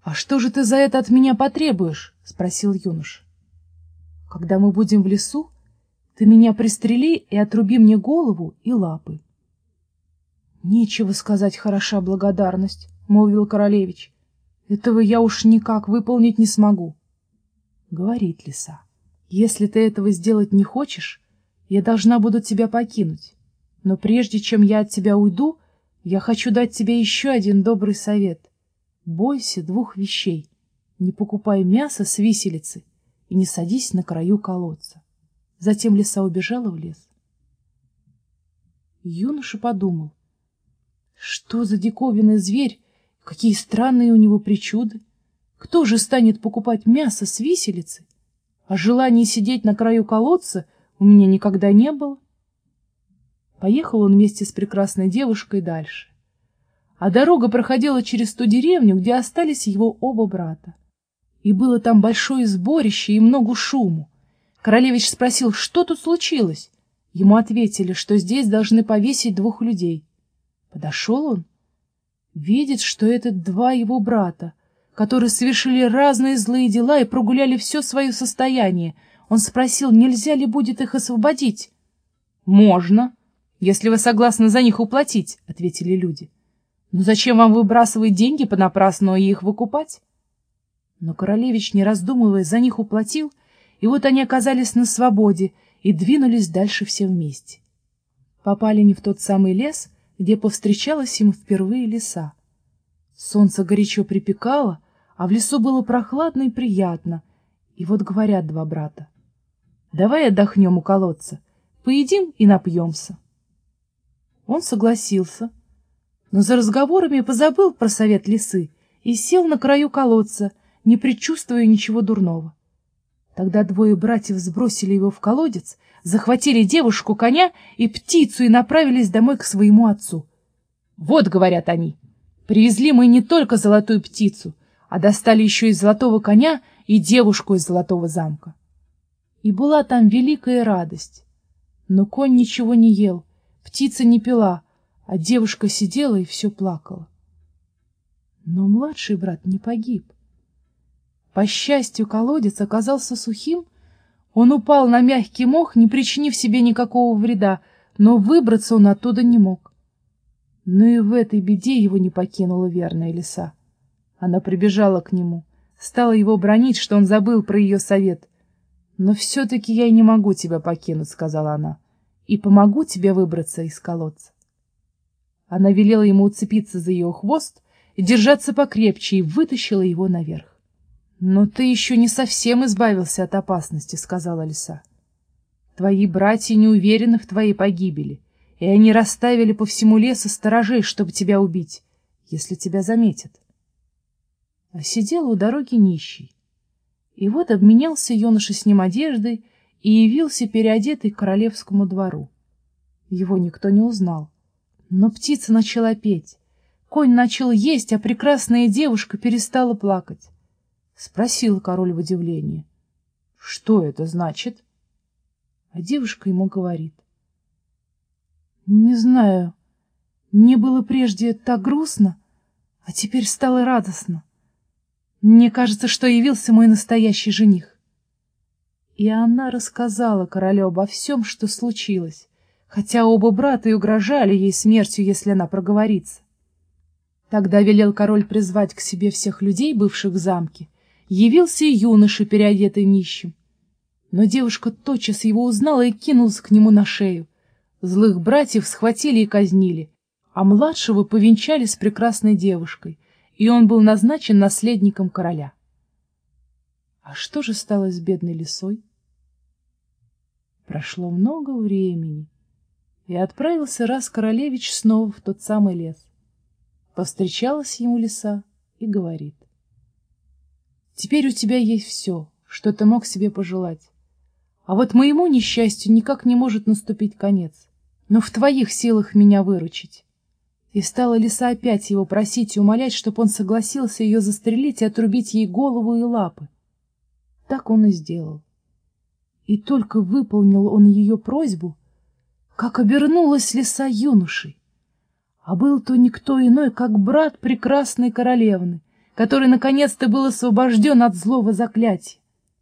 — А что же ты за это от меня потребуешь? — спросил юноша. — Когда мы будем в лесу, ты меня пристрели и отруби мне голову и лапы. — Нечего сказать, хороша благодарность, — молвил королевич. — Этого я уж никак выполнить не смогу. Говорит лиса, — если ты этого сделать не хочешь, я должна буду тебя покинуть. Но прежде чем я от тебя уйду, я хочу дать тебе еще один добрый совет. Бойся двух вещей. Не покупай мясо с виселицы и не садись на краю колодца. Затем лиса убежала в лес. Юноша подумал, что за диковинный зверь, какие странные у него причуды. Кто же станет покупать мясо с виселицы? А желания сидеть на краю колодца у меня никогда не было. Поехал он вместе с прекрасной девушкой дальше. А дорога проходила через ту деревню, где остались его оба брата. И было там большое сборище и много шуму. Королевич спросил, что тут случилось. Ему ответили, что здесь должны повесить двух людей. Подошел он, видит, что это два его брата, которые совершили разные злые дела и прогуляли все свое состояние. Он спросил, нельзя ли будет их освободить. — Можно, если вы согласны за них уплатить, — ответили люди. — Но зачем вам выбрасывать деньги понапрасну и их выкупать? Но королевич, не раздумывая, за них уплатил, и вот они оказались на свободе и двинулись дальше все вместе. Попали не в тот самый лес, где повстречалась им впервые лиса. Солнце горячо припекало, а в лесу было прохладно и приятно. И вот говорят два брата. — Давай отдохнем у колодца, поедим и напьемся. Он согласился, но за разговорами позабыл про совет лисы и сел на краю колодца, не предчувствуя ничего дурного. Тогда двое братьев сбросили его в колодец, захватили девушку, коня и птицу и направились домой к своему отцу. «Вот», — говорят они, — «привезли мы не только золотую птицу, а достали еще и золотого коня и девушку из золотого замка». И была там великая радость. Но конь ничего не ел, Птица не пила, а девушка сидела и все плакала. Но младший брат не погиб. По счастью, колодец оказался сухим, он упал на мягкий мох, не причинив себе никакого вреда, но выбраться он оттуда не мог. Но и в этой беде его не покинула верная лиса. Она прибежала к нему, стала его бронить, что он забыл про ее совет. «Но все-таки я и не могу тебя покинуть», — сказала она и помогу тебе выбраться из колодца. Она велела ему уцепиться за ее хвост, держаться покрепче и вытащила его наверх. — Но ты еще не совсем избавился от опасности, — сказала лиса. — Твои братья не уверены в твоей погибели, и они расставили по всему лесу сторожей, чтобы тебя убить, если тебя заметят. А сидел у дороги нищий. И вот обменялся юноша с ним одеждой и явился переодетый к королевскому двору. Его никто не узнал. Но птица начала петь, конь начал есть, а прекрасная девушка перестала плакать. Спросил король в удивлении. — Что это значит? А девушка ему говорит. — Не знаю, мне было прежде так грустно, а теперь стало радостно. Мне кажется, что явился мой настоящий жених. И она рассказала королю обо всем, что случилось, хотя оба брата и угрожали ей смертью, если она проговорится. Тогда велел король призвать к себе всех людей, бывших в замке. Явился и юноша, переодетый нищим. Но девушка тотчас его узнала и кинулась к нему на шею. Злых братьев схватили и казнили, а младшего повенчали с прекрасной девушкой, и он был назначен наследником короля. А что же стало с бедной лисой? Прошло много времени, и отправился раз королевич снова в тот самый лес. Повстречалась ему лиса и говорит. «Теперь у тебя есть все, что ты мог себе пожелать. А вот моему несчастью никак не может наступить конец, но в твоих силах меня выручить». И стала лиса опять его просить и умолять, чтобы он согласился ее застрелить и отрубить ей голову и лапы. Так он и сделал. И только выполнил он ее просьбу, как обернулась лиса юношей. А был то никто иной, как брат прекрасной королевны, который наконец-то был освобожден от злого заклятия.